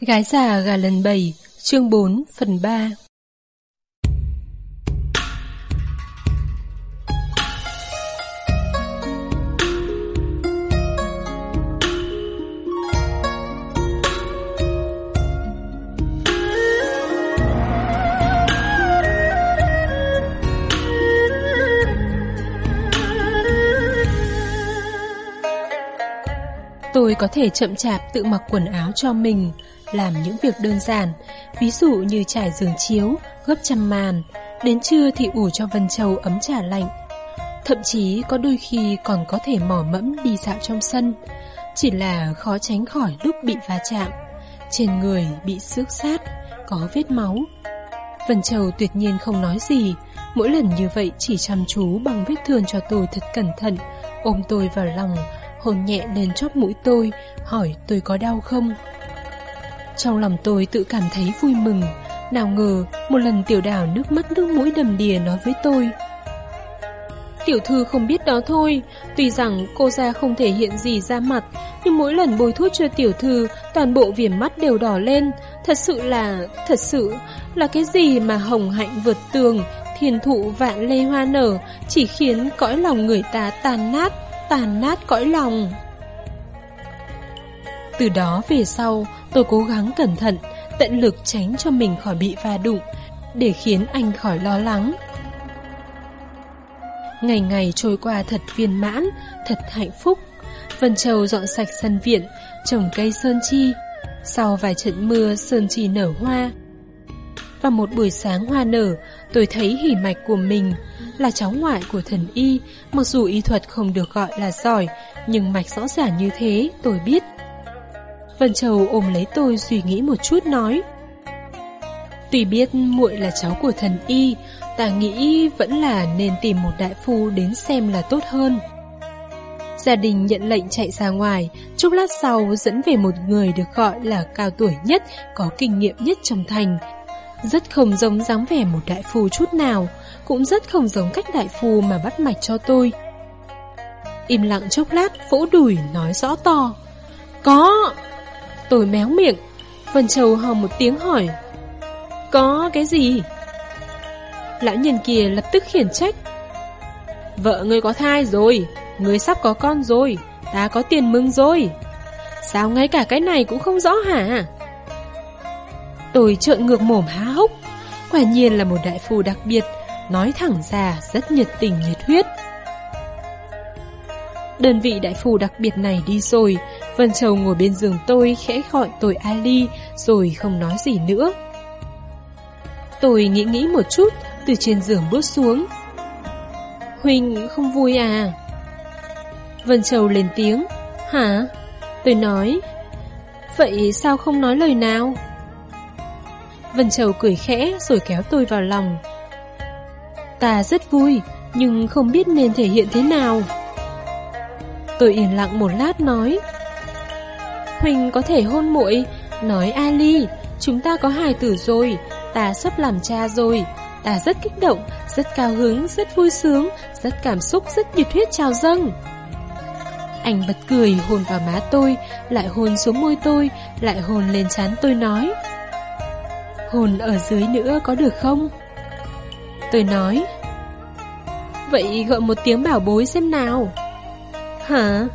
Gái già gà lần 7, chương 4, phần 3 Tôi có thể chậm chạp tự mặc quần áo cho mình, làm những việc đơn giản, ví dụ như trải giường chiếu, gấp chăn màn, đến trưa thì ủ cho Vân Châu ấm trà lạnh. Thậm chí có đôi khi còn có thể mỏ mẫm đi dạo trong sân, chỉ là khó tránh khỏi lúc bị va chạm. Trên người bị xước sát, có vết máu. Vân Châu tuyệt nhiên không nói gì, mỗi lần như vậy chỉ chăm chú bằng vết thương cho tôi thật cẩn thận, ôm tôi vào lòng, hôn nhẹ lên chóp mũi tôi, hỏi tôi có đau không. Trong lòng tôi tự cảm thấy vui mừng, nào ngờ một lần tiểu đảo nước mắt nước mũi đầm đìa nói với tôi. Tiểu thư không biết đó thôi, tuy rằng cô ra không thể hiện gì ra mặt, nhưng mỗi lần bôi thuốc cho tiểu thư, toàn bộ viền mắt đều đỏ lên. Thật sự là, thật sự, là cái gì mà hồng hạnh vượt tường, thiền thụ vạn lê hoa nở, chỉ khiến cõi lòng người ta tàn nát, tàn nát cõi lòng. Từ đó về sau, tôi cố gắng cẩn thận, tận lực tránh cho mình khỏi bị va đụng, để khiến anh khỏi lo lắng. Ngày ngày trôi qua thật viên mãn, thật hạnh phúc. Vân Châu dọn sạch sân viện, trồng cây sơn chi. Sau vài trận mưa, sơn chi nở hoa. Và một buổi sáng hoa nở, tôi thấy hỉ mạch của mình là cháu ngoại của thần y, mặc dù y thuật không được gọi là giỏi, nhưng mạch rõ ràng như thế, tôi biết. Vân Châu ôm lấy tôi suy nghĩ một chút nói. Tuy biết muội là cháu của thần y, ta nghĩ vẫn là nên tìm một đại phu đến xem là tốt hơn. Gia đình nhận lệnh chạy ra ngoài, chốc lát sau dẫn về một người được gọi là cao tuổi nhất, có kinh nghiệm nhất trong thành. Rất không giống dáng vẻ một đại phu chút nào, cũng rất không giống cách đại phu mà bắt mạch cho tôi. Im lặng chốc lát, vỗ đùi nói rõ to. Có! Tôi méo miệng, Vân Châu hò một tiếng hỏi. Có cái gì? Lão nhân kia lập tức khiển trách. Vợ ngươi có thai rồi, ngươi sắp có con rồi, ta có tiền mừng rồi. Sao ngay cả cái này cũng không rõ hả? Tôi trợn ngược mồm há hốc, quả nhiên là một đại phu đặc biệt, nói thẳng ra rất nhiệt tình nhiệt huyết. Đơn vị đại phù đặc biệt này đi rồi, Vân Châu ngồi bên giường tôi khẽ gọi tôi Ali rồi không nói gì nữa. Tôi nghĩ nghĩ một chút, từ trên giường bước xuống. Huynh không vui à? Vân Châu lên tiếng. Hả? Tôi nói. Vậy sao không nói lời nào? Vân Châu cười khẽ rồi kéo tôi vào lòng. Ta rất vui, nhưng không biết nên thể hiện thế nào. Tôi yên lặng một lát nói. Huỳnh có thể hôn muội Nói Ali Chúng ta có hài tử rồi Ta sắp làm cha rồi Ta rất kích động, rất cao hứng, rất vui sướng Rất cảm xúc, rất nhiệt huyết trào dâng Anh bật cười hôn vào má tôi Lại hôn xuống môi tôi Lại hôn lên trán tôi nói hồn ở dưới nữa có được không? Tôi nói Vậy gọi một tiếng bảo bối xem nào Hả?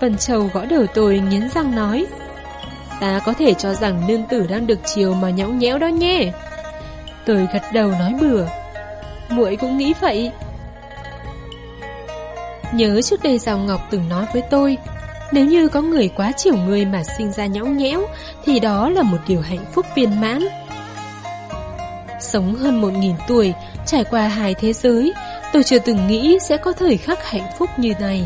Vân Châu gõ đầu tôi nghiến răng nói. Ta có thể cho rằng nương tử đang được chiều mà nhõng nhẽo đó nhé. Tôi gật đầu nói bừa. Muội cũng nghĩ vậy. Nhớ trước đây Giao Ngọc từng nói với tôi, Nếu như có người quá chiều người mà sinh ra nhõng nhẽo, Thì đó là một điều hạnh phúc viên mãn. Sống hơn một nghìn tuổi, Trải qua hai thế giới, Tôi chưa từng nghĩ sẽ có thời khắc hạnh phúc như này.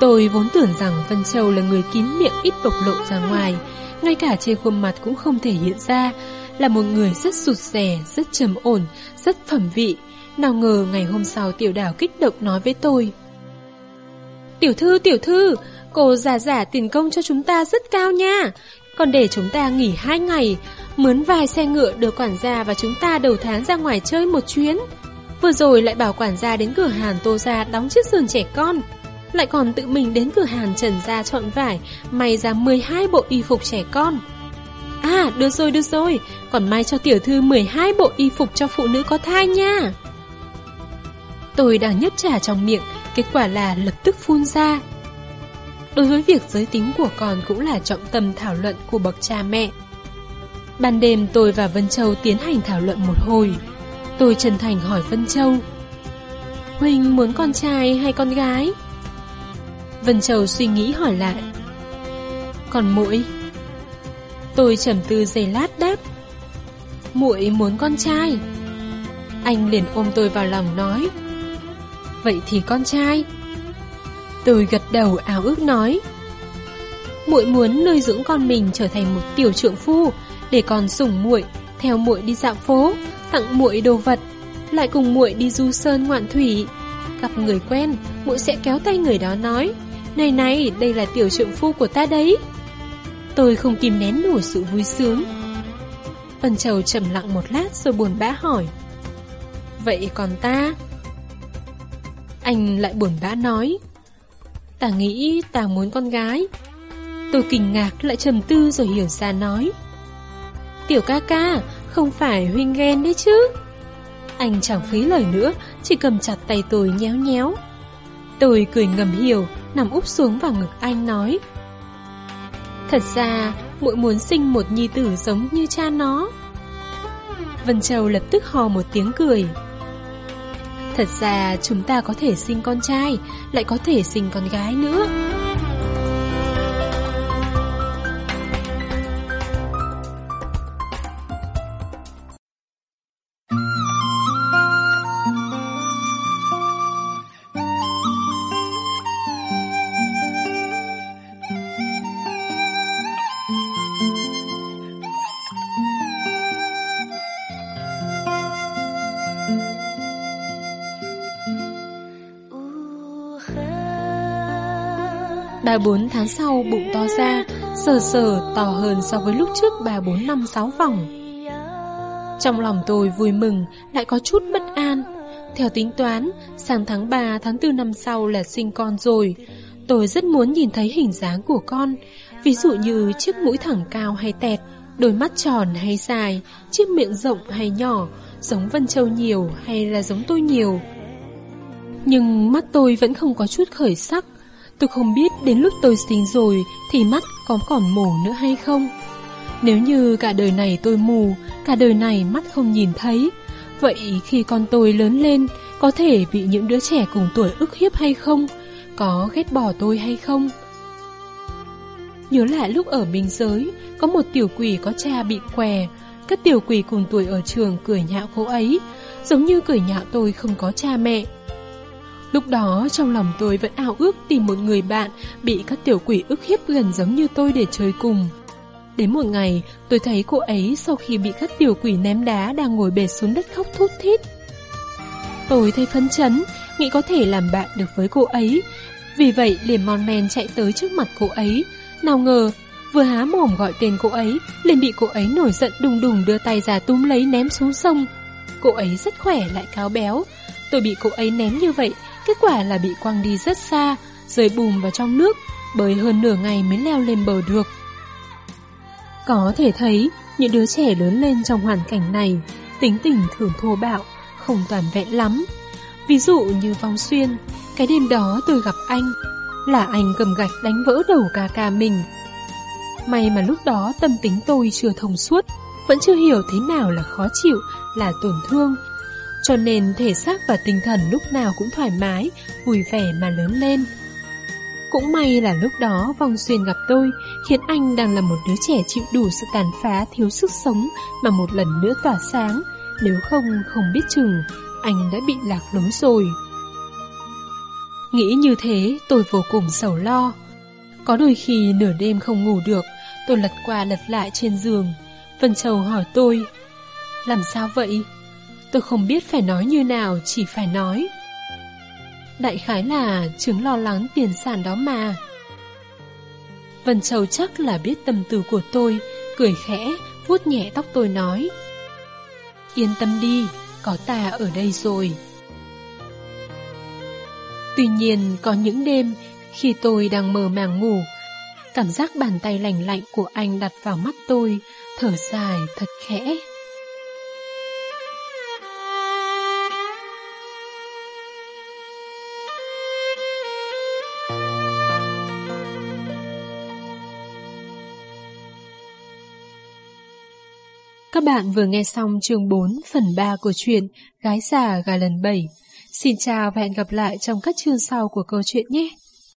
Tôi vốn tưởng rằng Vân Châu là người kín miệng ít bộc lộ ra ngoài, ngay cả trên khuôn mặt cũng không thể hiện ra, là một người rất sụt rẻ, rất trầm ổn, rất phẩm vị. Nào ngờ ngày hôm sau tiểu đảo kích động nói với tôi. Tiểu thư, tiểu thư, cô giả giả tiền công cho chúng ta rất cao nha. Còn để chúng ta nghỉ hai ngày, mướn vài xe ngựa đưa quản gia và chúng ta đầu tháng ra ngoài chơi một chuyến. Vừa rồi lại bảo quản gia đến cửa hàng tô ra đóng chiếc giường trẻ con. Lại còn tự mình đến cửa hàng trần gia chọn vải, may ra 12 bộ y phục trẻ con. À, được rồi, được rồi, còn may cho tiểu thư 12 bộ y phục cho phụ nữ có thai nha. Tôi đang nhấp trà trong miệng, kết quả là lập tức phun ra. Đối với việc giới tính của con cũng là trọng tâm thảo luận của bậc cha mẹ. Ban đêm tôi và Vân Châu tiến hành thảo luận một hồi. Tôi chân thành hỏi Vân Châu. Huynh muốn con trai hay con gái? Vân Châu suy nghĩ hỏi lại. Còn muội? Tôi trầm tư giây lát đáp. Muội muốn con trai. Anh liền ôm tôi vào lòng nói. Vậy thì con trai. Tôi gật đầu áo ước nói. Muội muốn nuôi dưỡng con mình trở thành một tiểu trượng phu, để con sủng muội, theo muội đi dạo phố, tặng muội đồ vật, lại cùng muội đi du sơn ngoạn thủy. Gặp người quen, muội sẽ kéo tay người đó nói, này này, đây là tiểu trượng phu của ta đấy. Tôi không kìm nén nổi sự vui sướng. Ân Châu trầm lặng một lát rồi buồn bã hỏi. Vậy còn ta? Anh lại buồn bã nói. Ta nghĩ ta muốn con gái. Tôi kinh ngạc lại trầm tư rồi hiểu ra nói. Tiểu ca ca, không phải huynh ghen đấy chứ. Anh chẳng phí lời nữa, chỉ cầm chặt tay tôi nhéo nhéo. Tôi cười ngầm hiểu, nằm úp xuống vào ngực anh nói. Thật ra, muội muốn sinh một nhi tử giống như cha nó. Vân Châu lập tức hò một tiếng cười. Thật ra chúng ta có thể sinh con trai, lại có thể sinh con gái nữa. Ba bốn tháng sau bụng to ra, sờ sờ to hơn so với lúc trước ba bốn năm sáu vòng. Trong lòng tôi vui mừng, lại có chút bất an. Theo tính toán, sang tháng 3, tháng 4 năm sau là sinh con rồi. Tôi rất muốn nhìn thấy hình dáng của con, ví dụ như chiếc mũi thẳng cao hay tẹt, đôi mắt tròn hay dài, chiếc miệng rộng hay nhỏ, giống Vân Châu nhiều hay là giống tôi nhiều. Nhưng mắt tôi vẫn không có chút khởi sắc, Tôi không biết đến lúc tôi sinh rồi thì mắt có còn mù nữa hay không. Nếu như cả đời này tôi mù, cả đời này mắt không nhìn thấy, vậy khi con tôi lớn lên, có thể bị những đứa trẻ cùng tuổi ức hiếp hay không? Có ghét bỏ tôi hay không? Nhớ lại lúc ở biên giới, có một tiểu quỷ có cha bị què, các tiểu quỷ cùng tuổi ở trường cười nhạo cô ấy, giống như cười nhạo tôi không có cha mẹ. Lúc đó trong lòng tôi vẫn ao ước tìm một người bạn bị các tiểu quỷ ức hiếp gần giống như tôi để chơi cùng. Đến một ngày, tôi thấy cô ấy sau khi bị các tiểu quỷ ném đá đang ngồi bệt xuống đất khóc thút thít. Tôi thấy phấn chấn, nghĩ có thể làm bạn được với cô ấy. Vì vậy liền mon men chạy tới trước mặt cô ấy. Nào ngờ, vừa há mồm gọi tên cô ấy, liền bị cô ấy nổi giận đùng đùng đưa tay ra túm lấy ném xuống sông. Cô ấy rất khỏe lại cao béo. Tôi bị cô ấy ném như vậy, Kết quả là bị quăng đi rất xa, rơi bùm vào trong nước, bơi hơn nửa ngày mới leo lên bờ được. Có thể thấy, những đứa trẻ lớn lên trong hoàn cảnh này, tính tình thường thô bạo, không toàn vẹn lắm. Ví dụ như Phong Xuyên, cái đêm đó tôi gặp anh, là anh cầm gạch đánh vỡ đầu ca ca mình. May mà lúc đó tâm tính tôi chưa thông suốt, vẫn chưa hiểu thế nào là khó chịu, là tổn thương, cho nên thể xác và tinh thần lúc nào cũng thoải mái, vui vẻ mà lớn lên. Cũng may là lúc đó Vong Xuyên gặp tôi, khiến anh đang là một đứa trẻ chịu đủ sự tàn phá thiếu sức sống mà một lần nữa tỏa sáng, nếu không không biết chừng, anh đã bị lạc lối rồi. Nghĩ như thế tôi vô cùng sầu lo. Có đôi khi nửa đêm không ngủ được, tôi lật qua lật lại trên giường. Vân Châu hỏi tôi, làm sao vậy? Tôi không biết phải nói như nào, chỉ phải nói. Đại khái là chứng lo lắng tiền sản đó mà. Vân Châu chắc là biết tâm tư của tôi, cười khẽ, vuốt nhẹ tóc tôi nói. Yên tâm đi, có ta ở đây rồi. Tuy nhiên, có những đêm, khi tôi đang mờ màng ngủ, cảm giác bàn tay lành lạnh của anh đặt vào mắt tôi, thở dài thật khẽ. Các bạn vừa nghe xong chương 4 phần 3 của truyện Gái già gà lần 7. Xin chào và hẹn gặp lại trong các chương sau của câu chuyện nhé!